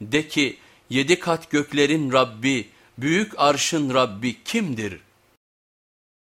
De ki yedi kat göklerin Rabbi, büyük arşın Rabbi kimdir?''